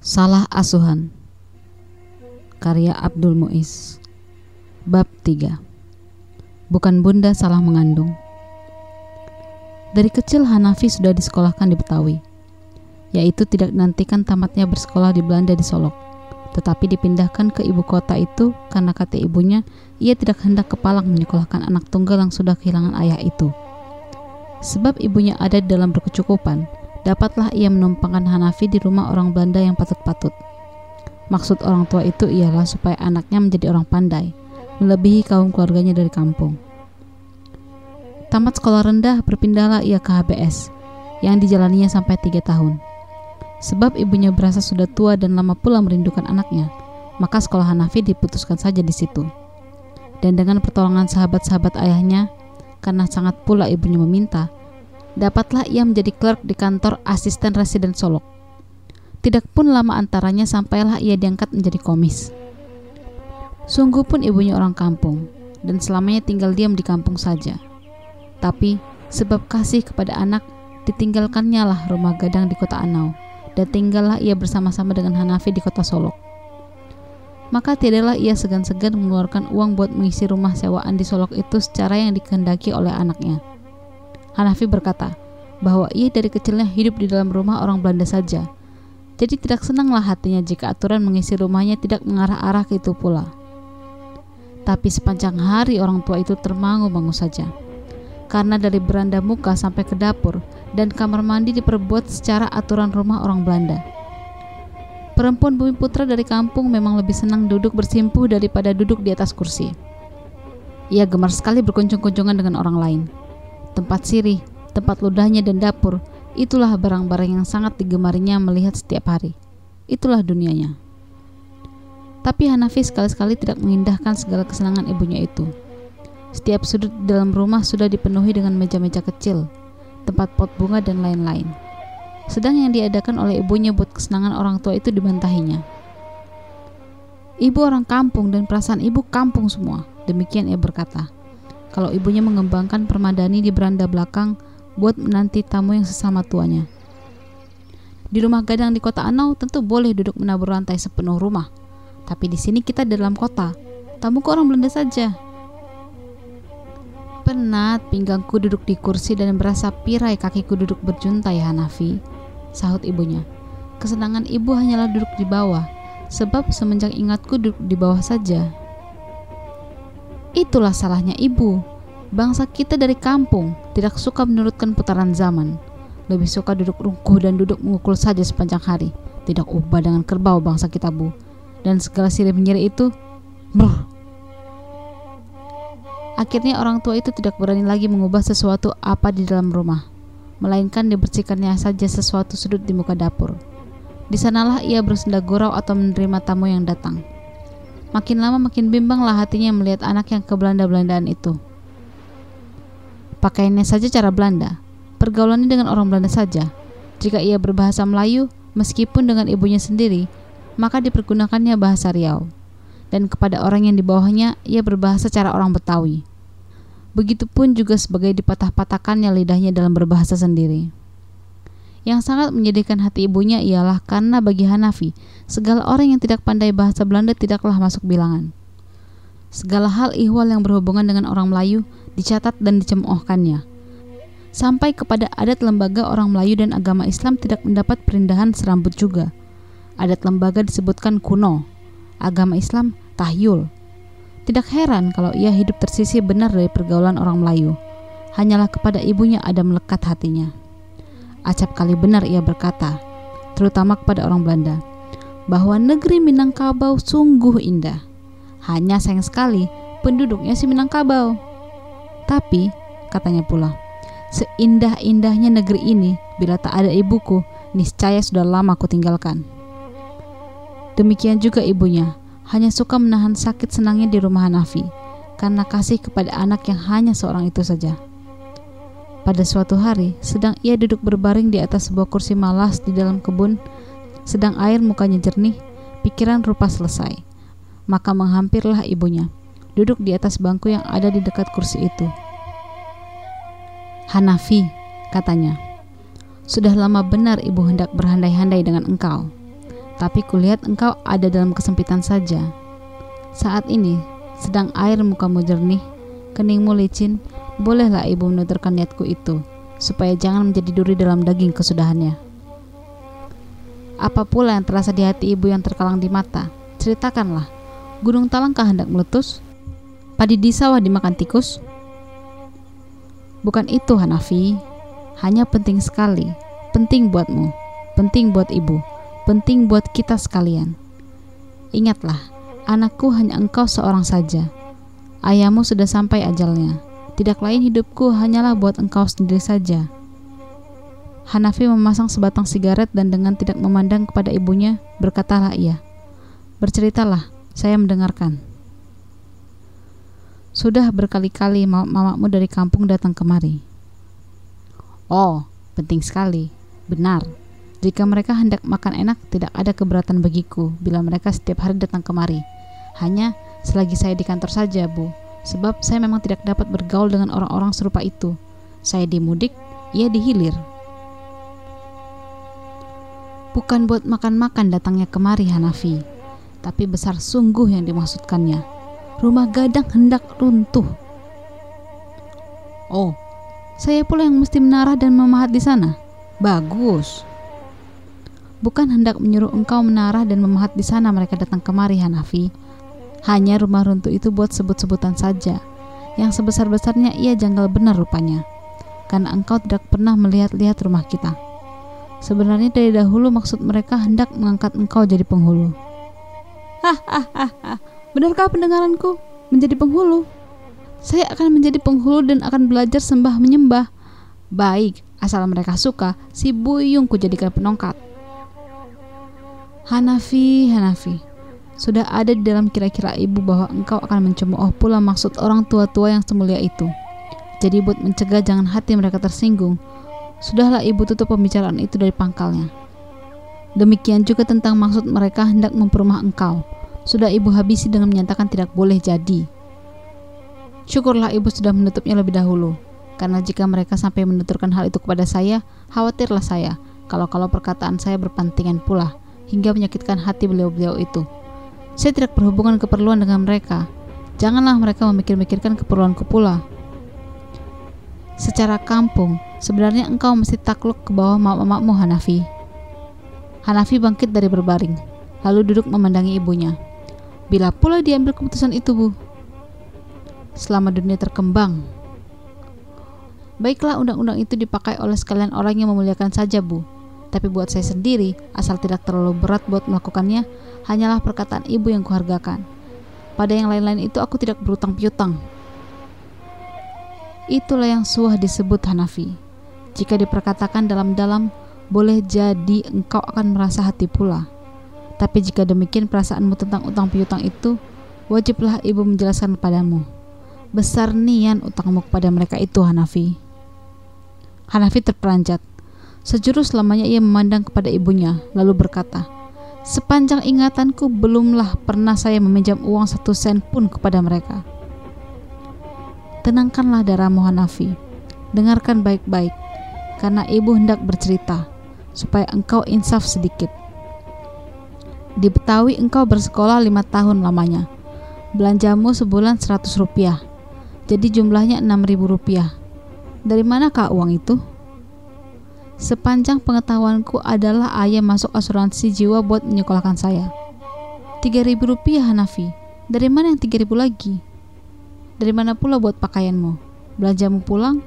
Salah Asuhan. Karya Abdul Muiz. Bab 3 Bukan bunda salah mengandung. Dari kecil Hanafi sudah disekolahkan di Betawi. Yaitu tidak nantikan tamatnya bersekolah di Belanda di Solok. Tetapi dipindahkan ke ibu kota itu karena kata ibunya Ia tidak hendak kepalang menyekolahkan anak tunggal yang sudah kehilangan ayah itu. Sebab ibunya ada dalam berkecukupan dapatlah ia menumpangkan Hanafi di rumah orang Belanda yang patut-patut. Maksud orang tua itu ialah supaya anaknya menjadi orang pandai, melebihi kaum keluarganya dari kampung. Tamat sekolah rendah, berpindahlah ia ke HBS, yang dijalaninya sampai tiga tahun. Sebab ibunya berasa sudah tua dan lama pula merindukan anaknya, maka sekolah Hanafi diputuskan saja di situ. Dan dengan pertolongan sahabat-sahabat ayahnya, karena sangat pula ibunya meminta, dapatlah ia menjadi clerk di kantor asisten residen Solok. Tidak pun lama antaranya sampailah ia diangkat menjadi komis. Sungguh pun ibunya orang kampung, dan selamanya tinggal diam di kampung saja. Tapi, sebab kasih kepada anak, ditinggalkannya lah rumah gadang di kota Anau, dan tinggallah ia bersama-sama dengan Hanafi di kota Solok. Maka tidaklah ia segan-segan mengeluarkan uang buat mengisi rumah sewaan di Solok itu secara yang dikehendaki oleh anaknya. Hanafi berkata bahwa ia dari kecilnya hidup di dalam rumah orang Belanda saja. Jadi tidak senanglah hatinya jika aturan mengisi rumahnya tidak mengarah-arah ke itu pula. Tapi sepanjang hari orang tua itu termangu-mangu saja. Karena dari beranda muka sampai ke dapur dan kamar mandi diperbuat secara aturan rumah orang Belanda. Perempuan bumi putra dari kampung memang lebih senang duduk bersimpuh daripada duduk di atas kursi. Ia gemar sekali berkunjung-kunjungan dengan orang lain tempat sirih, tempat ludahnya dan dapur, itulah barang-barang yang sangat digemarinya melihat setiap hari. Itulah dunianya. Tapi Hanafi sekali-sekali tidak mengindahkan segala kesenangan ibunya itu. Setiap sudut dalam rumah sudah dipenuhi dengan meja-meja kecil, tempat pot bunga dan lain-lain. Sedang yang diadakan oleh ibunya buat kesenangan orang tua itu dibantahinya. Ibu orang kampung dan perasaan ibu kampung semua, demikian ia berkata kalau ibunya mengembangkan permadani di beranda belakang buat menanti tamu yang sesama tuanya. Di rumah gadang di kota Anau tentu boleh duduk menabur lantai sepenuh rumah. Tapi di sini kita dalam kota. Tamu ke orang Belanda saja. Penat pinggangku duduk di kursi dan berasa pirai kakiku duduk berjuntai Hanafi, sahut ibunya. Kesenangan ibu hanyalah duduk di bawah, sebab semenjak ingatku duduk di bawah saja. Itulah salahnya ibu. Bangsa kita dari kampung tidak suka menurutkan putaran zaman. Lebih suka duduk rungkuh dan duduk mengukul saja sepanjang hari. Tidak ubah dengan kerbau bangsa kita bu. Dan segala sirih menyirih itu, brr. Akhirnya orang tua itu tidak berani lagi mengubah sesuatu apa di dalam rumah. Melainkan dibersihkannya saja sesuatu sudut di muka dapur. Di sanalah ia bersenda gurau atau menerima tamu yang datang. Makin lama makin bimbanglah hatinya melihat anak yang ke Belanda-Belandaan itu. Pakaiannya saja cara Belanda, pergaulannya dengan orang Belanda saja. Jika ia berbahasa Melayu, meskipun dengan ibunya sendiri, maka dipergunakannya bahasa Riau. Dan kepada orang yang di bawahnya, ia berbahasa cara orang Betawi. Begitupun juga sebagai dipatah-patahkannya lidahnya dalam berbahasa sendiri. Yang sangat menyedihkan hati ibunya ialah karena bagi Hanafi, segala orang yang tidak pandai bahasa Belanda tidaklah masuk bilangan. Segala hal ihwal yang berhubungan dengan orang Melayu dicatat dan dicemoohkannya. Sampai kepada adat lembaga orang Melayu dan agama Islam tidak mendapat perindahan serambut juga. Adat lembaga disebutkan kuno, agama Islam tahyul. Tidak heran kalau ia hidup tersisih benar dari pergaulan orang Melayu. Hanyalah kepada ibunya ada melekat hatinya. Acap kali benar ia berkata, terutama kepada orang Belanda, bahwa negeri Minangkabau sungguh indah. Hanya sayang sekali penduduknya si Minangkabau. Tapi, katanya pula, seindah-indahnya negeri ini bila tak ada ibuku, niscaya sudah lama aku tinggalkan. Demikian juga ibunya, hanya suka menahan sakit senangnya di rumah Hanafi, karena kasih kepada anak yang hanya seorang itu saja. Pada suatu hari, sedang ia duduk berbaring di atas sebuah kursi malas di dalam kebun, sedang air mukanya jernih, pikiran rupa selesai. Maka menghampirlah ibunya, duduk di atas bangku yang ada di dekat kursi itu. Hanafi, katanya, sudah lama benar ibu hendak berhandai-handai dengan engkau. Tapi kulihat engkau ada dalam kesempitan saja. Saat ini, sedang air mukamu jernih, keningmu licin, bolehlah ibu menuturkan niatku itu, supaya jangan menjadi duri dalam daging kesudahannya. Apa pula yang terasa di hati ibu yang terkalang di mata? Ceritakanlah, gunung talangkah hendak meletus? Padi di sawah dimakan tikus? Bukan itu Hanafi, hanya penting sekali, penting buatmu, penting buat ibu, penting buat kita sekalian. Ingatlah, anakku hanya engkau seorang saja. Ayahmu sudah sampai ajalnya. Tidak lain hidupku hanyalah buat engkau sendiri saja. Hanafi memasang sebatang sigaret dan dengan tidak memandang kepada ibunya, berkatalah ia, Berceritalah, saya mendengarkan. Sudah berkali-kali mamamu dari kampung datang kemari. Oh, penting sekali. Benar. Jika mereka hendak makan enak, tidak ada keberatan bagiku bila mereka setiap hari datang kemari. Hanya selagi saya di kantor saja, Bu sebab saya memang tidak dapat bergaul dengan orang-orang serupa itu. Saya dimudik, ia dihilir. Bukan buat makan-makan datangnya kemari Hanafi, tapi besar sungguh yang dimaksudkannya. Rumah gadang hendak runtuh. Oh, saya pula yang mesti menarah dan memahat di sana. Bagus. Bukan hendak menyuruh engkau menarah dan memahat di sana mereka datang kemari Hanafi, hanya rumah runtuh itu buat sebut-sebutan saja. Yang sebesar-besarnya ia janggal benar rupanya. Karena engkau tidak pernah melihat-lihat rumah kita. Sebenarnya dari dahulu maksud mereka hendak mengangkat engkau jadi penghulu. Hahaha, benarkah pendengaranku? Menjadi penghulu? Saya akan menjadi penghulu dan akan belajar sembah menyembah. Baik, asal mereka suka, si Buyung ku jadikan penongkat. Hanafi, Hanafi, sudah ada di dalam kira-kira ibu bahwa engkau akan mencemooh pula maksud orang tua-tua yang semulia itu. Jadi buat mencegah jangan hati mereka tersinggung, sudahlah ibu tutup pembicaraan itu dari pangkalnya. Demikian juga tentang maksud mereka hendak memperumah engkau. Sudah ibu habisi dengan menyatakan tidak boleh jadi. Syukurlah ibu sudah menutupnya lebih dahulu, karena jika mereka sampai menuturkan hal itu kepada saya, khawatirlah saya kalau-kalau perkataan saya berpantingan pula hingga menyakitkan hati beliau-beliau itu. Saya tidak berhubungan keperluan dengan mereka. Janganlah mereka memikir-mikirkan keperluanku pula. Secara kampung, sebenarnya engkau mesti takluk ke bawah mak-makmu Hanafi. Hanafi bangkit dari berbaring, lalu duduk memandangi ibunya. Bila pula diambil keputusan itu, Bu? Selama dunia terkembang. Baiklah undang-undang itu dipakai oleh sekalian orang yang memuliakan saja, Bu tapi buat saya sendiri, asal tidak terlalu berat buat melakukannya, hanyalah perkataan ibu yang kuhargakan. Pada yang lain-lain itu aku tidak berutang piutang. Itulah yang suah disebut Hanafi. Jika diperkatakan dalam-dalam, boleh jadi engkau akan merasa hati pula. Tapi jika demikian perasaanmu tentang utang piutang itu, wajiblah ibu menjelaskan kepadamu. Besar nian utangmu kepada mereka itu Hanafi. Hanafi terperanjat. Sejurus lamanya ia memandang kepada ibunya, lalu berkata, Sepanjang ingatanku belumlah pernah saya meminjam uang satu sen pun kepada mereka. Tenangkanlah darahmu Hanafi, dengarkan baik-baik, karena ibu hendak bercerita, supaya engkau insaf sedikit. Di Betawi engkau bersekolah lima tahun lamanya. Belanjamu sebulan seratus rupiah, jadi jumlahnya enam ribu rupiah. Dari manakah uang itu? Sepanjang pengetahuanku adalah ayah masuk asuransi jiwa buat menyekolahkan saya. Tiga ribu rupiah Hanafi. Dari mana yang tiga ribu lagi? Dari mana pula buat pakaianmu? Belanjamu pulang?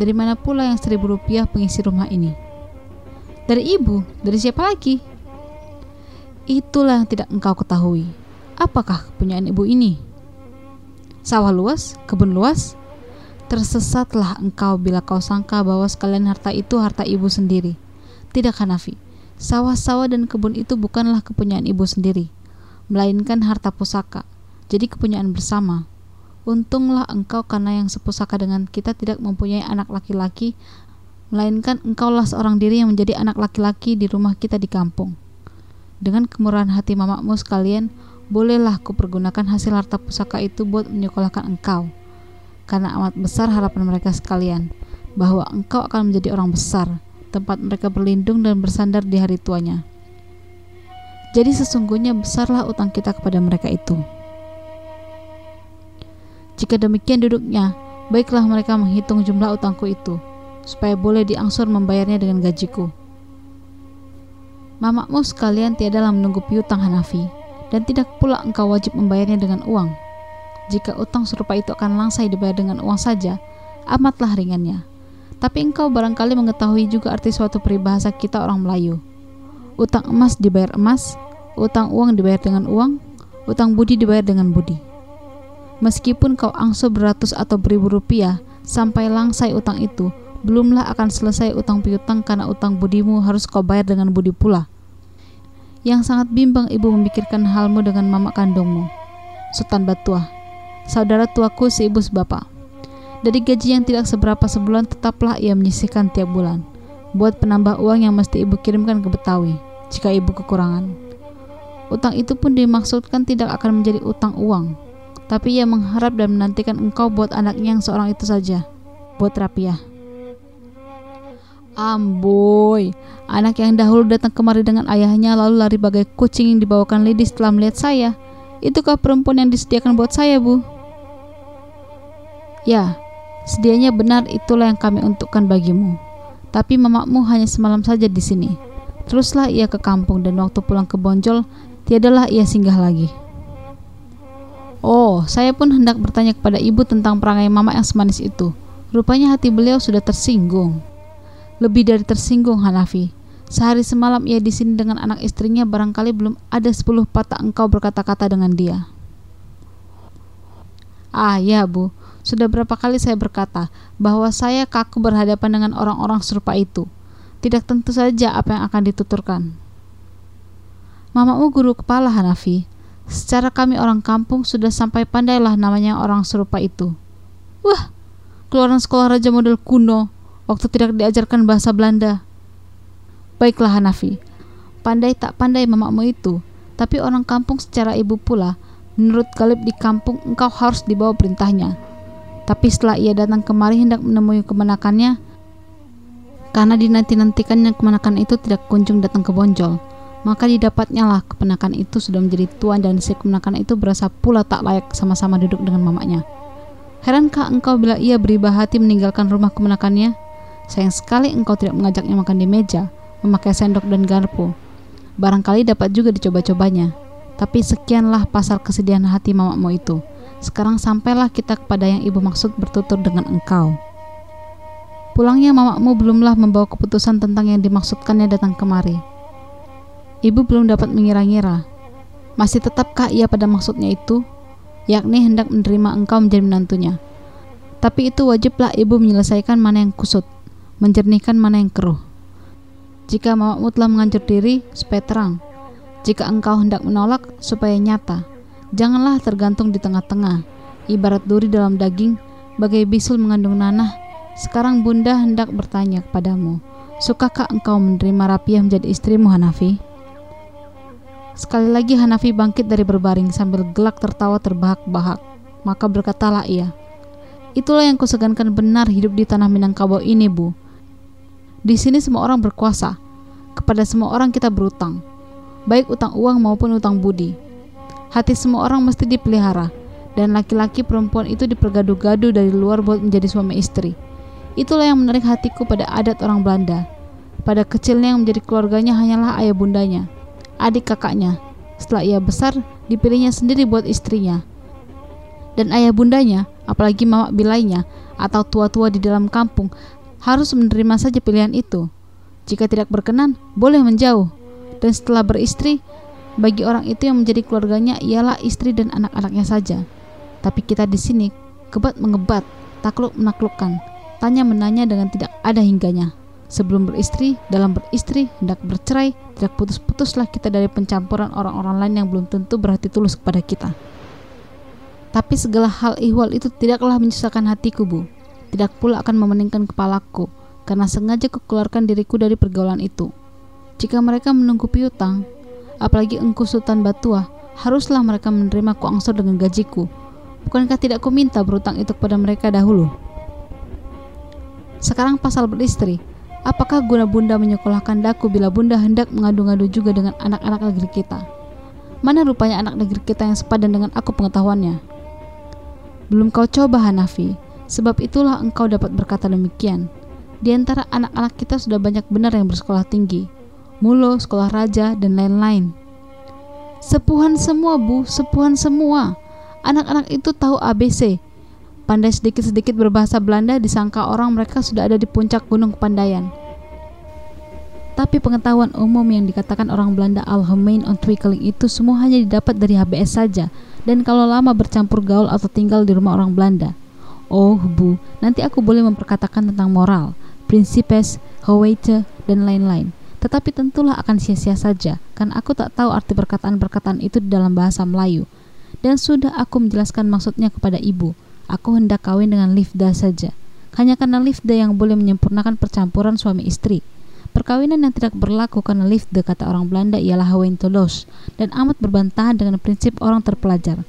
Dari mana pula yang seribu rupiah pengisi rumah ini? Dari ibu? Dari siapa lagi? Itulah yang tidak engkau ketahui. Apakah kepunyaan ibu ini? Sawah luas? Kebun luas? Tersesatlah engkau bila kau sangka bahwa sekalian harta itu harta ibu sendiri. Tidak Hanafi, sawah-sawah dan kebun itu bukanlah kepunyaan ibu sendiri, melainkan harta pusaka, jadi kepunyaan bersama. Untunglah engkau karena yang sepusaka dengan kita tidak mempunyai anak laki-laki, melainkan engkaulah seorang diri yang menjadi anak laki-laki di rumah kita di kampung. Dengan kemurahan hati mamakmu sekalian, bolehlah kupergunakan hasil harta pusaka itu buat menyekolahkan engkau karena amat besar harapan mereka sekalian bahwa engkau akan menjadi orang besar, tempat mereka berlindung dan bersandar di hari tuanya. Jadi sesungguhnya besarlah utang kita kepada mereka itu. Jika demikian duduknya, baiklah mereka menghitung jumlah utangku itu, supaya boleh diangsur membayarnya dengan gajiku. Mamakmu sekalian tiadalah menunggu piutang Hanafi, dan tidak pula engkau wajib membayarnya dengan uang. Jika utang serupa itu akan langsai dibayar dengan uang saja, amatlah ringannya. Tapi engkau barangkali mengetahui juga arti suatu peribahasa kita orang Melayu. Utang emas dibayar emas, utang uang dibayar dengan uang, utang budi dibayar dengan budi. Meskipun kau angsur beratus atau beribu rupiah sampai langsai utang itu, belumlah akan selesai utang piutang karena utang budimu harus kau bayar dengan budi pula. Yang sangat bimbang ibu memikirkan halmu dengan mama kandungmu, Sultan Batuah, saudara tuaku si ibu sebapak. Dari gaji yang tidak seberapa sebulan tetaplah ia menyisihkan tiap bulan, buat penambah uang yang mesti ibu kirimkan ke Betawi jika ibu kekurangan. Utang itu pun dimaksudkan tidak akan menjadi utang uang, tapi ia mengharap dan menantikan engkau buat anaknya yang seorang itu saja, buat Rapiah. Amboy, anak yang dahulu datang kemari dengan ayahnya lalu lari bagai kucing yang dibawakan lidi setelah melihat saya. Itukah perempuan yang disediakan buat saya, Bu? Ya, sedianya benar itulah yang kami untukkan bagimu. Tapi mamamu hanya semalam saja di sini. Teruslah ia ke kampung dan waktu pulang ke Bonjol, tiadalah ia singgah lagi. Oh, saya pun hendak bertanya kepada ibu tentang perangai mama yang semanis itu. Rupanya hati beliau sudah tersinggung. Lebih dari tersinggung Hanafi. Sehari semalam ia di sini dengan anak istrinya barangkali belum ada sepuluh patah engkau berkata-kata dengan dia. Ah ya bu, sudah berapa kali saya berkata bahwa saya kaku berhadapan dengan orang-orang serupa itu. Tidak tentu saja apa yang akan dituturkan. Mamamu guru kepala Hanafi, Secara kami orang kampung sudah sampai pandailah namanya orang serupa itu. Wah, keluaran sekolah raja model kuno, waktu tidak diajarkan bahasa Belanda. Baiklah Hanafi, pandai tak pandai mamamu itu, tapi orang kampung secara ibu pula, menurut Galib di kampung engkau harus dibawa perintahnya. Tapi setelah ia datang kemari hendak menemui kemenakannya, karena dinanti-nantikannya kemenakan itu tidak kunjung datang ke Bonjol, maka didapatnya lah kepenakan itu sudah menjadi tuan dan si kemenakan itu berasa pula tak layak sama-sama duduk dengan mamanya. Herankah engkau bila ia beribah hati meninggalkan rumah kemenakannya? Sayang sekali engkau tidak mengajaknya makan di meja, memakai sendok dan garpu. Barangkali dapat juga dicoba-cobanya. Tapi sekianlah pasal kesedihan hati mamamu itu. Sekarang sampailah kita kepada yang ibu maksud bertutur dengan engkau. Pulangnya mamamu belumlah membawa keputusan tentang yang dimaksudkannya datang kemari. Ibu belum dapat mengira-ngira. Masih tetapkah ia pada maksudnya itu? Yakni hendak menerima engkau menjadi menantunya. Tapi itu wajiblah ibu menyelesaikan mana yang kusut, menjernihkan mana yang keruh. Jika mamamu telah menganjur diri, supaya terang. Jika engkau hendak menolak, supaya nyata. Janganlah tergantung di tengah-tengah, ibarat duri dalam daging, bagai bisul mengandung nanah. Sekarang bunda hendak bertanya kepadamu, sukakah engkau menerima Rapiah menjadi istrimu Hanafi? Sekali lagi Hanafi bangkit dari berbaring sambil gelak tertawa terbahak-bahak. Maka berkatalah ia, Itulah yang kusegankan benar hidup di tanah Minangkabau ini, Bu. Di sini semua orang berkuasa. Kepada semua orang kita berutang. Baik utang uang maupun utang budi. Hati semua orang mesti dipelihara. Dan laki-laki perempuan itu dipergaduh-gaduh dari luar buat menjadi suami istri. Itulah yang menarik hatiku pada adat orang Belanda. Pada kecilnya yang menjadi keluarganya hanyalah ayah bundanya adik kakaknya. Setelah ia besar, dipilihnya sendiri buat istrinya. Dan ayah bundanya, apalagi mama bilainya, atau tua-tua di dalam kampung, harus menerima saja pilihan itu. Jika tidak berkenan, boleh menjauh. Dan setelah beristri, bagi orang itu yang menjadi keluarganya ialah istri dan anak-anaknya saja. Tapi kita di sini kebat mengebat, takluk menaklukkan, tanya menanya dengan tidak ada hingganya. Sebelum beristri, dalam beristri, hendak bercerai, tidak putus-putuslah kita dari pencampuran orang-orang lain yang belum tentu berhati tulus kepada kita. Tapi segala hal ihwal itu tidaklah menyusahkan hatiku, Bu. Tidak pula akan memeningkan kepalaku, karena sengaja kukeluarkan diriku dari pergaulan itu. Jika mereka menunggu piutang, apalagi engku Sultan Batua, haruslah mereka menerima ku angsur dengan gajiku. Bukankah tidak ku minta berutang itu kepada mereka dahulu? Sekarang pasal beristri, Apakah guna bunda menyekolahkan daku bila bunda hendak mengadu-ngadu juga dengan anak-anak negeri kita? Mana rupanya anak negeri kita yang sepadan dengan aku pengetahuannya? Belum kau coba Hanafi, sebab itulah engkau dapat berkata demikian. Di antara anak-anak kita sudah banyak benar yang bersekolah tinggi, mulo, sekolah raja, dan lain-lain. Sepuhan semua bu, sepuhan semua. Anak-anak itu tahu ABC. Pandai sedikit-sedikit berbahasa Belanda disangka orang mereka sudah ada di puncak gunung kepandaian. Tapi pengetahuan umum yang dikatakan orang Belanda Algemeen Ontwikkeling itu semua hanya didapat dari HBS saja dan kalau lama bercampur gaul atau tinggal di rumah orang Belanda. Oh, Bu, nanti aku boleh memperkatakan tentang moral, prinsipes, howeite, dan lain-lain. Tetapi tentulah akan sia-sia saja, kan aku tak tahu arti perkataan-perkataan itu di dalam bahasa Melayu. Dan sudah aku menjelaskan maksudnya kepada ibu. Aku hendak kawin dengan Livda saja. Hanya karena Livda yang boleh menyempurnakan percampuran suami istri. Perkawinan yang tidak berlaku karena Livda kata orang Belanda ialah tolos dan amat berbantahan dengan prinsip orang terpelajar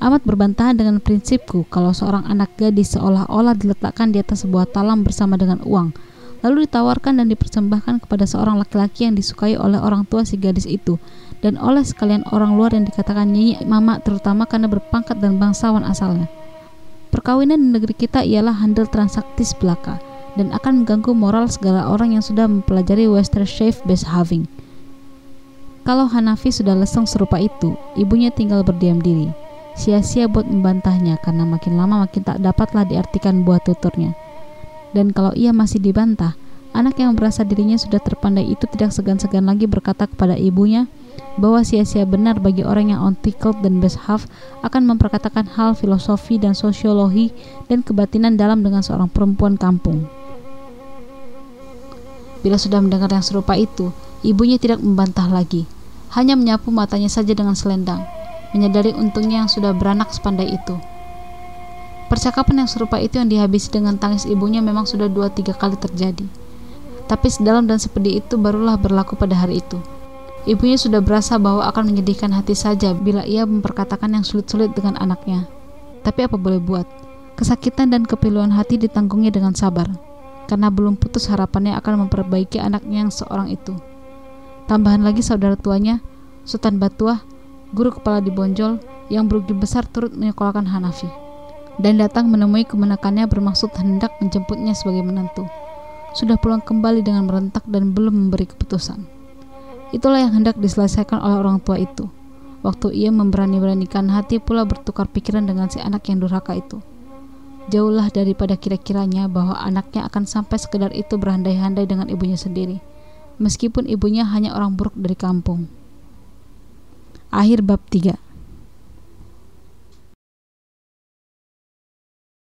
amat berbantahan dengan prinsipku kalau seorang anak gadis seolah-olah diletakkan di atas sebuah talam bersama dengan uang, lalu ditawarkan dan dipersembahkan kepada seorang laki-laki yang disukai oleh orang tua si gadis itu, dan oleh sekalian orang luar yang dikatakan nyanyi mama terutama karena berpangkat dan bangsawan asalnya. Perkawinan di negeri kita ialah handel transaktis belaka dan akan mengganggu moral segala orang yang sudah mempelajari Western Shave Having. Kalau Hanafi sudah lesung serupa itu, ibunya tinggal berdiam diri sia-sia buat membantahnya karena makin lama makin tak dapatlah diartikan buah tuturnya. Dan kalau ia masih dibantah, anak yang merasa dirinya sudah terpandai itu tidak segan-segan lagi berkata kepada ibunya bahwa sia-sia benar bagi orang yang untickled dan half akan memperkatakan hal filosofi dan sosiologi dan kebatinan dalam dengan seorang perempuan kampung. Bila sudah mendengar yang serupa itu, ibunya tidak membantah lagi, hanya menyapu matanya saja dengan selendang menyadari untungnya yang sudah beranak sepandai itu. Percakapan yang serupa itu yang dihabisi dengan tangis ibunya memang sudah dua tiga kali terjadi. Tapi sedalam dan sepedih itu barulah berlaku pada hari itu. Ibunya sudah berasa bahwa akan menyedihkan hati saja bila ia memperkatakan yang sulit-sulit dengan anaknya. Tapi apa boleh buat? Kesakitan dan kepiluan hati ditanggungnya dengan sabar, karena belum putus harapannya akan memperbaiki anaknya yang seorang itu. Tambahan lagi saudara tuanya, Sultan Batuah, guru kepala di Bonjol yang berugi besar turut menyekolahkan Hanafi dan datang menemui kemenakannya bermaksud hendak menjemputnya sebagai menantu. Sudah pulang kembali dengan merentak dan belum memberi keputusan. Itulah yang hendak diselesaikan oleh orang tua itu. Waktu ia memberani-beranikan hati pula bertukar pikiran dengan si anak yang durhaka itu. Jauhlah daripada kira-kiranya bahwa anaknya akan sampai sekedar itu berandai-andai dengan ibunya sendiri, meskipun ibunya hanya orang buruk dari kampung. Akhir bab 3